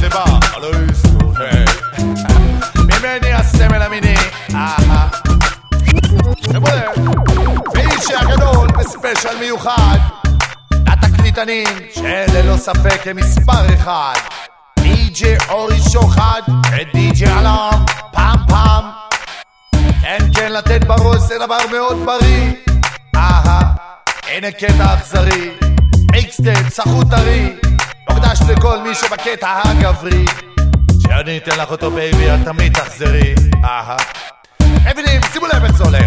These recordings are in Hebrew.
זה בא, לא יסגור, ממני הסמל המיני, אהה. שימו לב, ואיש הגדול בספיישל מיוחד, התקליטנים שללא ספק הם מספר אחד. די.ג'יי אורי שוחד ודי.ג'יי אלאם, פעם פעם. כן כן לתת בראש זה דבר מאוד בריא. אהה, הנה קטע אכזרי, מיקסטייפ סחוט טרי, לכל מי שבקטע הגברי. שאני אתן לך אותו baby, את תמיד תחזרי. אהה. מבינים? שימו לב איך זה הולך.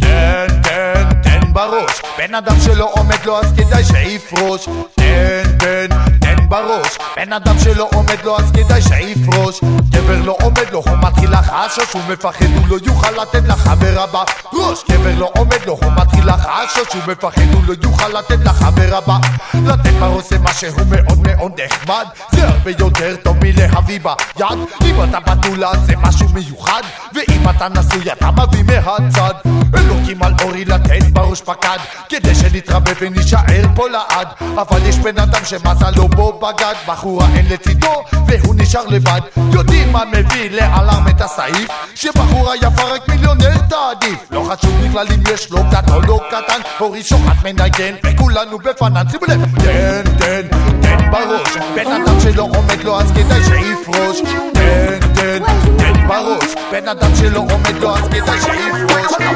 תן, תן, תן בראש. בן אדם שלא עומד לו אז כדאי שיפרוש. תן, תן, תן בראש. בן אדם שלא עומד לו אז כדאי שיפרוש. גבר לא עומד לו, הוא מתחיל לחשוש, הוא מפחד, הוא לא יוכל לתת לחבר הבא ראש. גבר לא עומד לו, הוא מתחיל לחשוש, הוא מפחד, הוא לא יוכל לתת לחבר הבא. לתת בראש זה מה שהוא מאוד מאוד יותר טוב מלהביא ביד. אם אתה בתולה זה משהו מיוחד, ואם אתה נשוי אתה מביא מהצד. אלוקים על אורי לתת בראש פקד, כדי שנתרבה ונישאר פה לעד. אבל יש בן אדם שמזלו בו בגד, בחורה אין לצידו והוא נשאר לבד. יודעים מה מביא לאלארם את הסעיף? שבחורה יפה רק מיליונר תעדיף. לא חשוב בכלל אם יש לו גדול או לא קטן, אורי שוחט מנגן וכולנו בפנן. שימו לב, תן, תן, תן בראש. בן אדם שלא עומד לו אז כדאי שיפרוש. תן, תן, תן בראש. בן אדם שלא עומד לו אז כדאי שיפרוש.